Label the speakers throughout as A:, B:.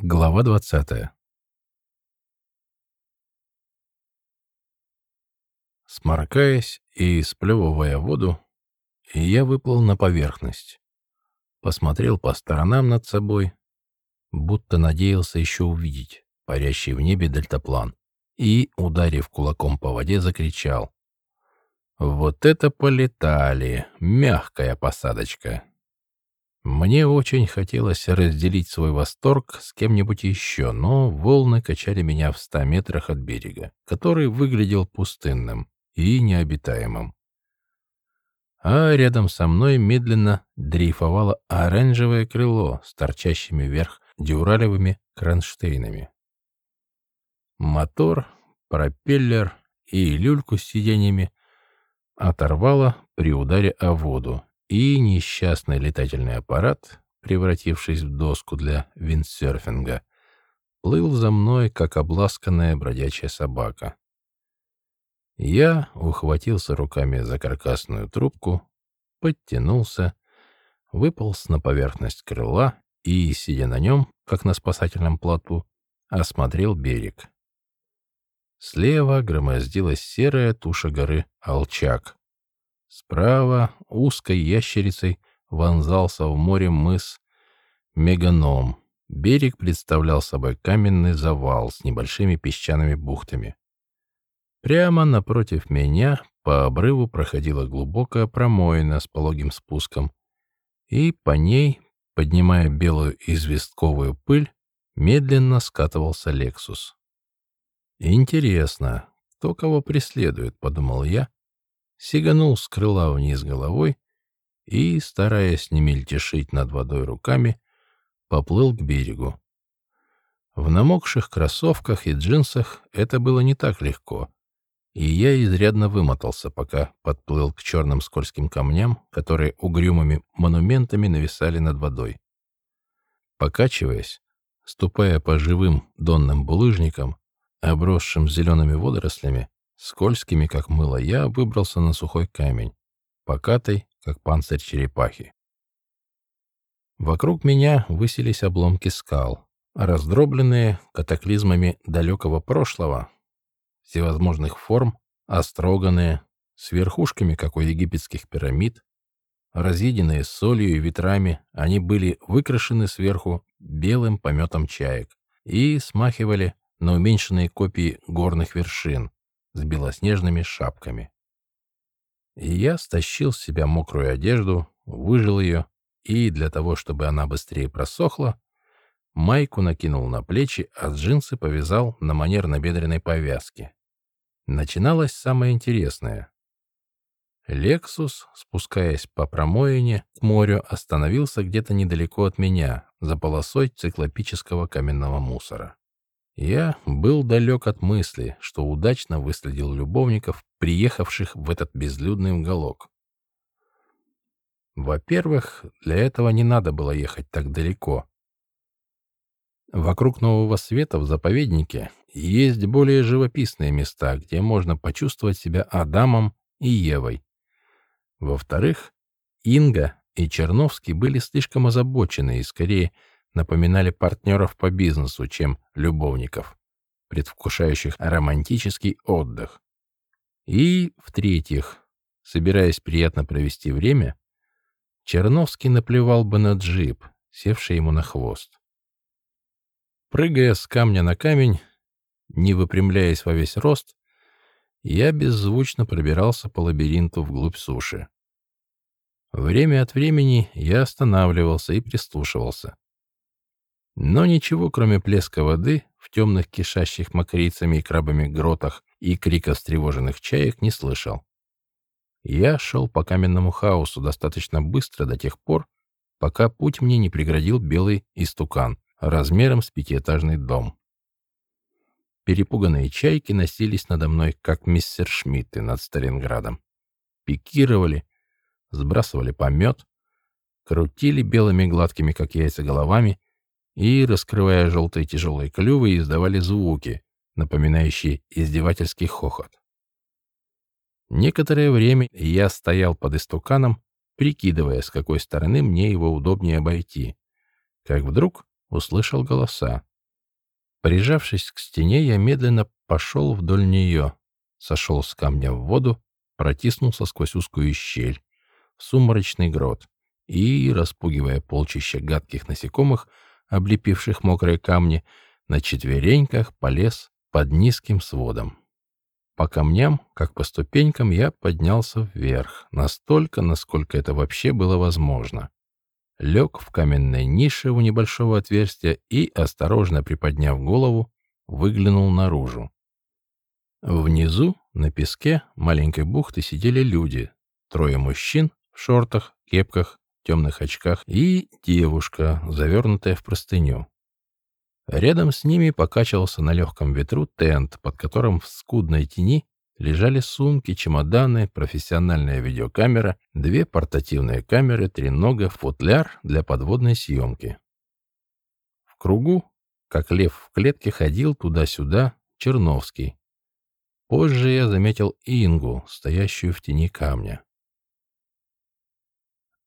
A: Глава двадцатая. Сморкаясь и сплевывая воду, я выплыл на поверхность. Посмотрел по сторонам над собой, будто надеялся еще увидеть парящий в небе дельтаплан, и, ударив кулаком по воде, закричал. «Вот это полетали! Мягкая посадочка!» Мне очень хотелось разделить свой восторг с кем-нибудь еще, но волны качали меня в ста метрах от берега, который выглядел пустынным и необитаемым. А рядом со мной медленно дрейфовало оранжевое крыло с торчащими вверх дюралевыми кронштейнами. Мотор, пропеллер и люльку с сиденьями оторвало при ударе о воду, и несчастный летательный аппарат, превратившись в доску для виндсерфинга, плыл за мной, как обласканная бродячая собака. Я ухватился руками за каркасную трубку, подтянулся, выполз на поверхность крыла и, сидя на нем, как на спасательном плоту, осмотрел берег. Слева громоздилась серая туша горы Алчак, Справа узкой ящерицей вонзался в море мыс Меганом. Берег представлял собой каменный завал с небольшими песчаными бухтами. Прямо напротив меня по обрыву проходила глубокая промоина с пологим спуском, и по ней, поднимая белую известковую пыль, медленно скатывался «Лексус». «Интересно, кто кого преследует?» — подумал я, сиганул с крыла вниз головой и, стараясь не мельтешить над водой руками, поплыл к берегу. В намокших кроссовках и джинсах это было не так легко, и я изрядно вымотался, пока подплыл к черным скользким камням, которые угрюмыми монументами нависали над водой. Покачиваясь, ступая по живым донным булыжникам, обросшим зелеными водорослями, Скользкими, как мыло, я выбрался на сухой камень, покатой, как панцирь черепахи. Вокруг меня высились обломки скал, раздробленные катаклизмами далекого прошлого, всевозможных форм, остроганные, с верхушками, как у египетских пирамид, разъеденные солью и ветрами, они были выкрашены сверху белым пометом чаек и смахивали на уменьшенные копии горных вершин, с белоснежными шапками. И я стащил с себя мокрую одежду, выжил ее, и для того, чтобы она быстрее просохла, майку накинул на плечи, а джинсы повязал на манер набедренной повязки. Начиналось самое интересное. «Лексус», спускаясь по промоине к морю, остановился где-то недалеко от меня, за полосой циклопического каменного мусора. Я был далек от мысли, что удачно выследил любовников, приехавших в этот безлюдный уголок. Во-первых, для этого не надо было ехать так далеко. Вокруг Нового Света в заповеднике есть более живописные места, где можно почувствовать себя Адамом и Евой. Во-вторых, Инга и Черновский были слишком озабочены и скорее напоминали партнеров по бизнесу, чем любовников, предвкушающих романтический отдых. И, в-третьих, собираясь приятно провести время, Черновский наплевал бы на джип, севший ему на хвост. Прыгая с камня на камень, не выпрямляясь во весь рост, я беззвучно пробирался по лабиринту вглубь суши. Время от времени я останавливался и прислушивался. Но ничего, кроме плеска воды в темных кишащих мокрицами и крабами гротах и крика встревоженных чаек не слышал. Я шел по каменному хаосу достаточно быстро до тех пор, пока путь мне не преградил белый истукан размером с пятиэтажный дом. Перепуганные чайки носились надо мной, как мистер Шмидты над Сталинградом. Пикировали, сбрасывали помет, крутили белыми гладкими, как яйца, головами и, раскрывая желтые тяжелые клювы, издавали звуки, напоминающие издевательский хохот. Некоторое время я стоял под истуканом, прикидывая, с какой стороны мне его удобнее обойти, как вдруг услышал голоса. Прижавшись к стене, я медленно пошел вдоль нее, сошел с камня в воду, протиснулся сквозь узкую щель, в сумрачный грот и, распугивая полчища гадких насекомых, облепивших мокрые камни, на четвереньках полез под низким сводом. По камням, как по ступенькам, я поднялся вверх, настолько, насколько это вообще было возможно. Лег в каменной нише у небольшого отверстия и, осторожно приподняв голову, выглянул наружу. Внизу, на песке маленькой бухты, сидели люди. Трое мужчин в шортах, кепках, темных очках и девушка, завернутая в простыню. Рядом с ними покачивался на легком ветру тент, под которым в скудной тени лежали сумки, чемоданы, профессиональная видеокамера, две портативные камеры, тренога, футляр для подводной съемки. В кругу, как лев в клетке, ходил туда-сюда Черновский. Позже я заметил Ингу, стоящую в тени камня.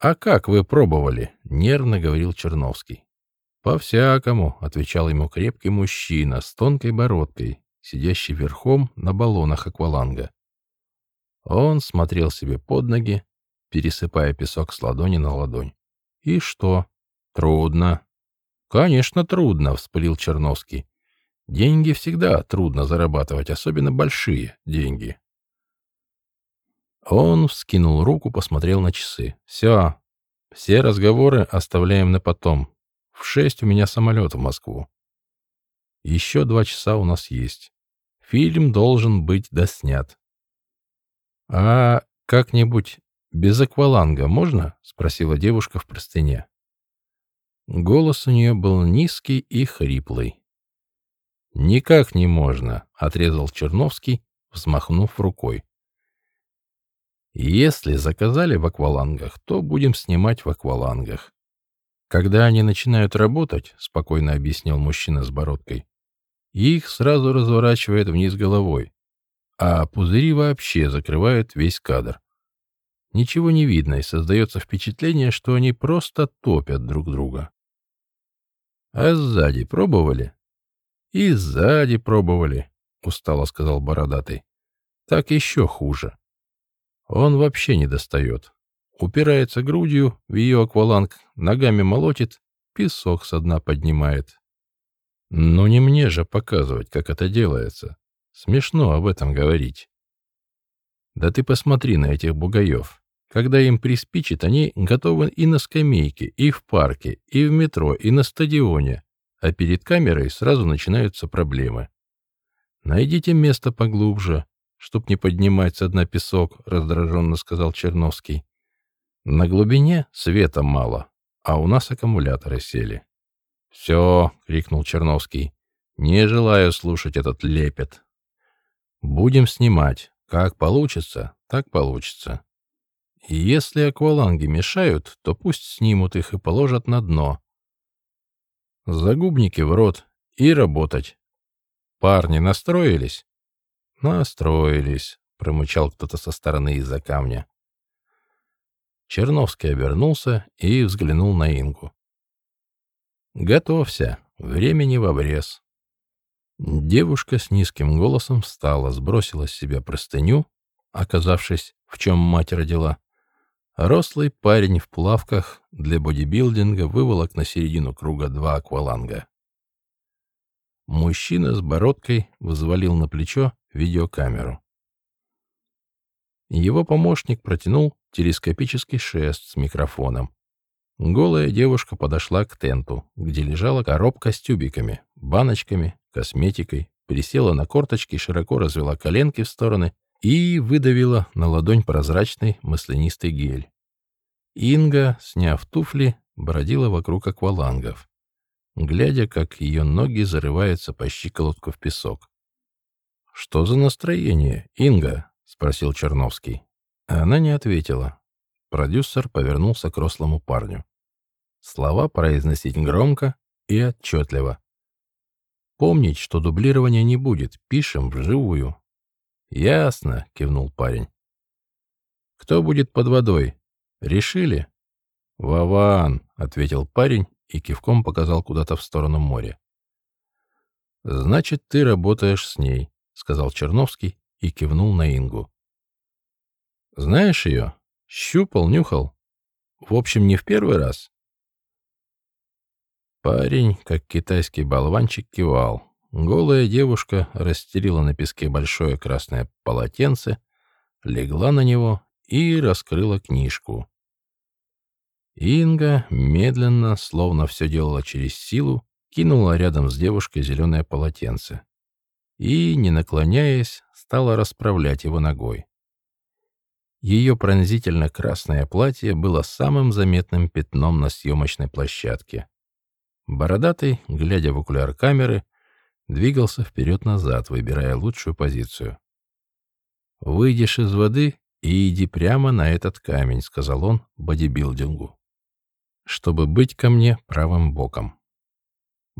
A: «А как вы пробовали?» — нервно говорил Черновский. «По-всякому», — отвечал ему крепкий мужчина с тонкой бородкой, сидящий верхом на баллонах акваланга. Он смотрел себе под ноги, пересыпая песок с ладони на ладонь. «И что? Трудно». «Конечно, трудно», — вспылил Черновский. «Деньги всегда трудно зарабатывать, особенно большие деньги». Он вскинул руку, посмотрел на часы. «Все, все разговоры оставляем на потом. В шесть у меня самолет в Москву. Еще два часа у нас есть. Фильм должен быть доснят. А как-нибудь без акваланга можно? Спросила девушка в простыне. Голос у нее был низкий и хриплый. «Никак не можно», — отрезал Черновский, взмахнув рукой. «Если заказали в аквалангах, то будем снимать в аквалангах. Когда они начинают работать, спокойно объяснил мужчина с бородкой, их сразу разворачивает вниз головой, а пузыри вообще закрывают весь кадр. Ничего не видно, и создается впечатление, что они просто топят друг друга. А сзади пробовали? И сзади пробовали, устало сказал бородатый. Так еще хуже. Он вообще не достает упирается грудью в ее акваланг, ногами молотит, песок со дна поднимает. Но не мне же показывать, как это делается. Смешно об этом говорить. Да ты посмотри на этих бугаев. Когда им приспичит, они готовы и на скамейке, и в парке, и в метро, и на стадионе. А перед камерой сразу начинаются проблемы. Найдите место поглубже, чтоб не поднимать со дна песок, раздраженно сказал Черновский. На глубине света мало, а у нас аккумуляторы сели. «Все!» — крикнул Черновский. «Не желаю слушать этот лепет. Будем снимать. Как получится, так получится. И если акваланги мешают, то пусть снимут их и положат на дно. Загубники в рот и работать. Парни настроились?» «Настроились», — промычал кто-то со стороны из-за камня. Черновский обернулся и взглянул на Ингу. «Готовься, времени в обрез». Девушка с низким голосом встала, сбросила с себя простыню, оказавшись, в чем мать родила. Рослый парень в плавках для бодибилдинга выволок на середину круга два акваланга. Мужчина с бородкой взвалил на плечо видеокамеру. Его помощник протянул телескопический шест с микрофоном. Голая девушка подошла к тенту, где лежала коробка с тюбиками, баночками, косметикой, присела на корточки, широко развела коленки в стороны и выдавила на ладонь прозрачный маслянистый гель. Инга, сняв туфли, бродила вокруг аквалангов, глядя, как ее ноги зарываются по щиколотку в песок. «Что за настроение, Инга?» — спросил Черновский. Она не ответила. Продюсер повернулся к рослому парню. Слова произносить громко и отчетливо. Помнить, что дублирования не будет, пишем вживую. «Ясно», — кивнул парень. «Кто будет под водой? Решили?» «Вован», — ответил парень и кивком показал куда-то в сторону моря. «Значит, ты работаешь с ней», — сказал Черновский и кивнул на Ингу. «Знаешь ее? Щупал, нюхал. В общем, не в первый раз». Парень, как китайский болванчик, кивал. Голая девушка расстелила на песке большое красное полотенце, легла на него и раскрыла книжку. Инга медленно, словно все делала через силу, кинула рядом с девушкой зеленое полотенце и, не наклоняясь, стала расправлять его ногой. Ее пронзительно красное платье было самым заметным пятном на съемочной площадке. Бородатый, глядя в окуляр камеры, двигался вперед-назад, выбирая лучшую позицию. «Выйдешь из воды и иди прямо на этот камень», — сказал он бодибилдингу, «чтобы быть ко мне правым боком».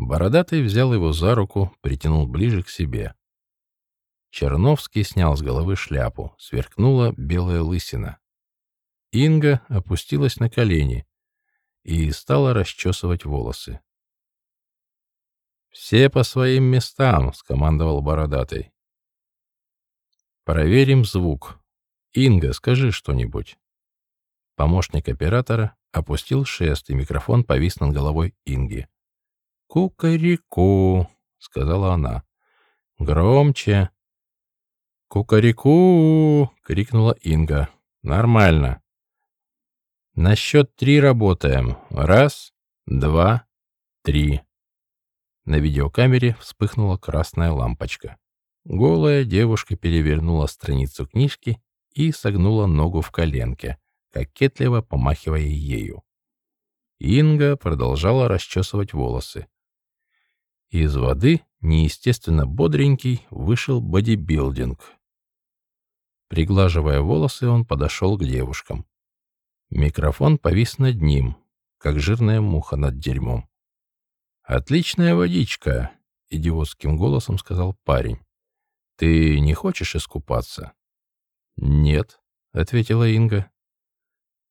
A: Бородатый взял его за руку, притянул ближе к себе. Черновский снял с головы шляпу, сверкнула белая лысина. Инга опустилась на колени и стала расчесывать волосы. «Все по своим местам», — скомандовал Бородатый. «Проверим звук. Инга, скажи что-нибудь». Помощник оператора опустил шест, и микрофон повис над головой Инги. «Кукареку», — сказала она. «Громче». «Кукареку!» — крикнула Инга. «Нормально. На счет три работаем. Раз, два, три». На видеокамере вспыхнула красная лампочка. Голая девушка перевернула страницу книжки и согнула ногу в коленке, кокетливо помахивая ею. Инга продолжала расчесывать волосы. Из воды, неестественно бодренький, вышел бодибилдинг. Приглаживая волосы, он подошел к девушкам. Микрофон повис над ним, как жирная муха над дерьмом. «Отличная водичка», — идиотским голосом сказал парень. «Ты не хочешь искупаться?» «Нет», — ответила Инга.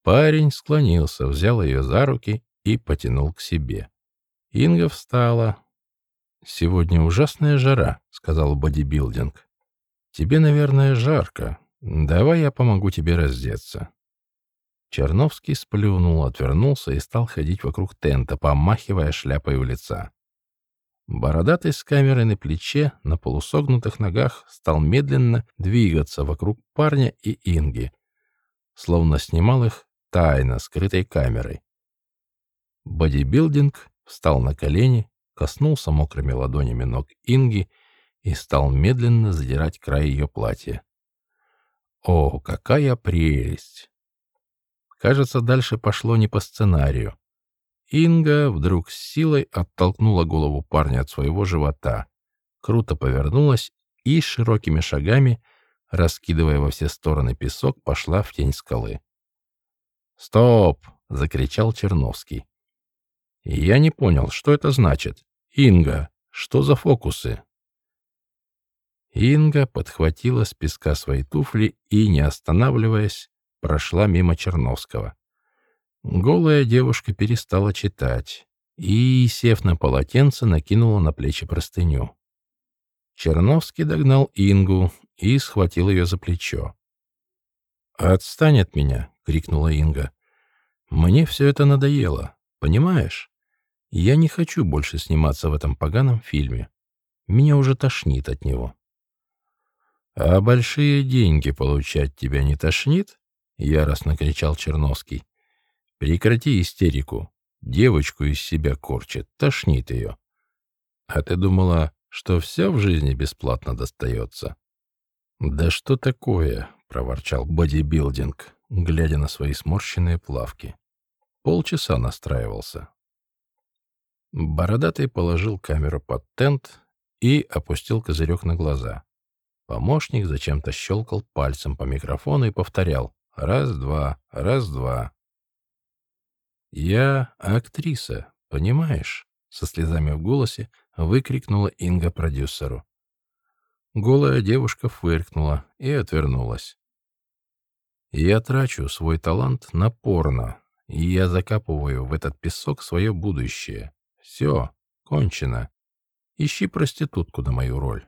A: Парень склонился, взял ее за руки и потянул к себе. Инга встала. «Сегодня ужасная жара», — сказал бодибилдинг. «Тебе, наверное, жарко. Давай я помогу тебе раздеться». Черновский сплюнул, отвернулся и стал ходить вокруг тента, помахивая шляпой у лица. Бородатый с камерой на плече, на полусогнутых ногах, стал медленно двигаться вокруг парня и Инги, словно снимал их тайно, скрытой камерой. Бодибилдинг встал на колени, коснулся мокрыми ладонями ног Инги и стал медленно задирать край ее платья. О, какая прелесть! Кажется, дальше пошло не по сценарию. Инга вдруг с силой оттолкнула голову парня от своего живота, круто повернулась и широкими шагами, раскидывая во все стороны песок, пошла в тень скалы. «Стоп!» — закричал Черновский. «Я не понял, что это значит. Инга, что за фокусы?» Инга подхватила с песка свои туфли и, не останавливаясь, прошла мимо Черновского. Голая девушка перестала читать и, сев на полотенце, накинула на плечи простыню. Черновский догнал Ингу и схватил ее за плечо. «Отстань от меня!» — крикнула Инга. «Мне все это надоело, понимаешь? Я не хочу больше сниматься в этом поганом фильме. Меня уже тошнит от него». «А большие деньги получать тебя не тошнит?» — яростно кричал Черновский. «Прекрати истерику. Девочку из себя корчит, тошнит ее. А ты думала, что все в жизни бесплатно достается?» «Да что такое?» — проворчал бодибилдинг, глядя на свои сморщенные плавки. Полчаса настраивался. Бородатый положил камеру под тент и опустил козырек на глаза. Помощник зачем-то щелкал пальцем по микрофону и повторял Раз-два, раз-два. «Я актриса, понимаешь?» — со слезами в голосе выкрикнула Инга продюсеру. Голая девушка фыркнула и отвернулась. «Я трачу свой талант на порно, и я закапываю в этот песок свое будущее. Все, кончено. Ищи проститутку на мою роль.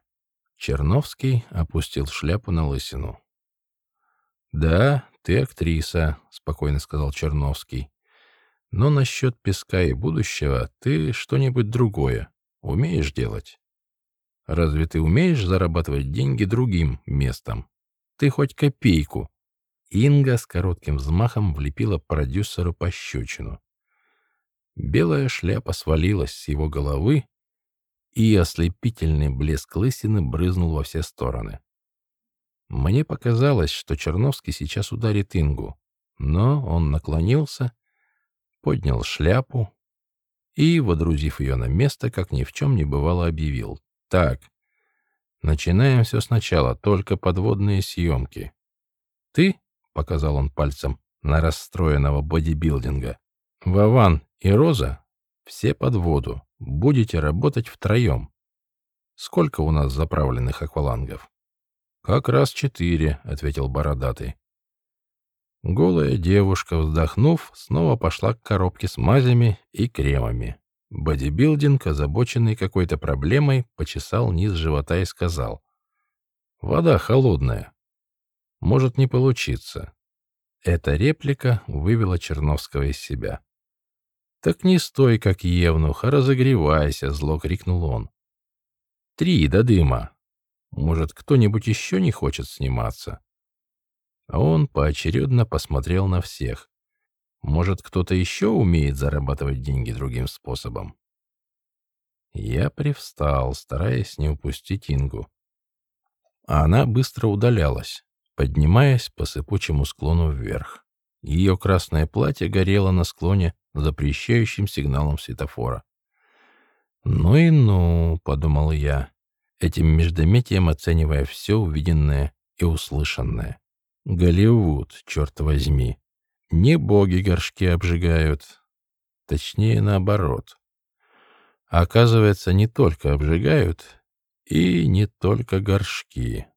A: Черновский опустил шляпу на лысину. «Да, ты актриса», — спокойно сказал Черновский. «Но насчет песка и будущего ты что-нибудь другое умеешь делать? Разве ты умеешь зарабатывать деньги другим местом? Ты хоть копейку?» Инга с коротким взмахом влепила продюсеру пощечину. Белая шляпа свалилась с его головы, и ослепительный блеск лысины брызнул во все стороны. Мне показалось, что Черновский сейчас ударит Ингу, но он наклонился, поднял шляпу и, водрузив ее на место, как ни в чем не бывало, объявил. «Так, начинаем все сначала, только подводные съемки. Ты, — показал он пальцем на расстроенного бодибилдинга, — Вован и Роза все под воду, будете работать втроем. Сколько у нас заправленных аквалангов?» «Как раз четыре», — ответил бородатый. Голая девушка, вздохнув, снова пошла к коробке с мазями и кремами. Бодибилдинг, озабоченный какой-то проблемой, почесал низ живота и сказал. «Вода холодная. Может не получиться». Эта реплика вывела Черновского из себя. «Так не стой, как евнух, а разогревайся», — зло крикнул он. «Три до дыма. Может, кто-нибудь еще не хочет сниматься? А он поочередно посмотрел на всех. Может, кто-то еще умеет зарабатывать деньги другим способом? Я привстал, стараясь не упустить Ингу. А она быстро удалялась, поднимаясь по сыпучему склону вверх. Ее красное платье горело на склоне запрещающим сигналом светофора. «Ну и ну», — подумал я, этим междометием оценивая все увиденное и услышанное. Голливуд, черт возьми. Не боги горшки обжигают. Точнее, наоборот. Оказывается, не только обжигают и не только горшки.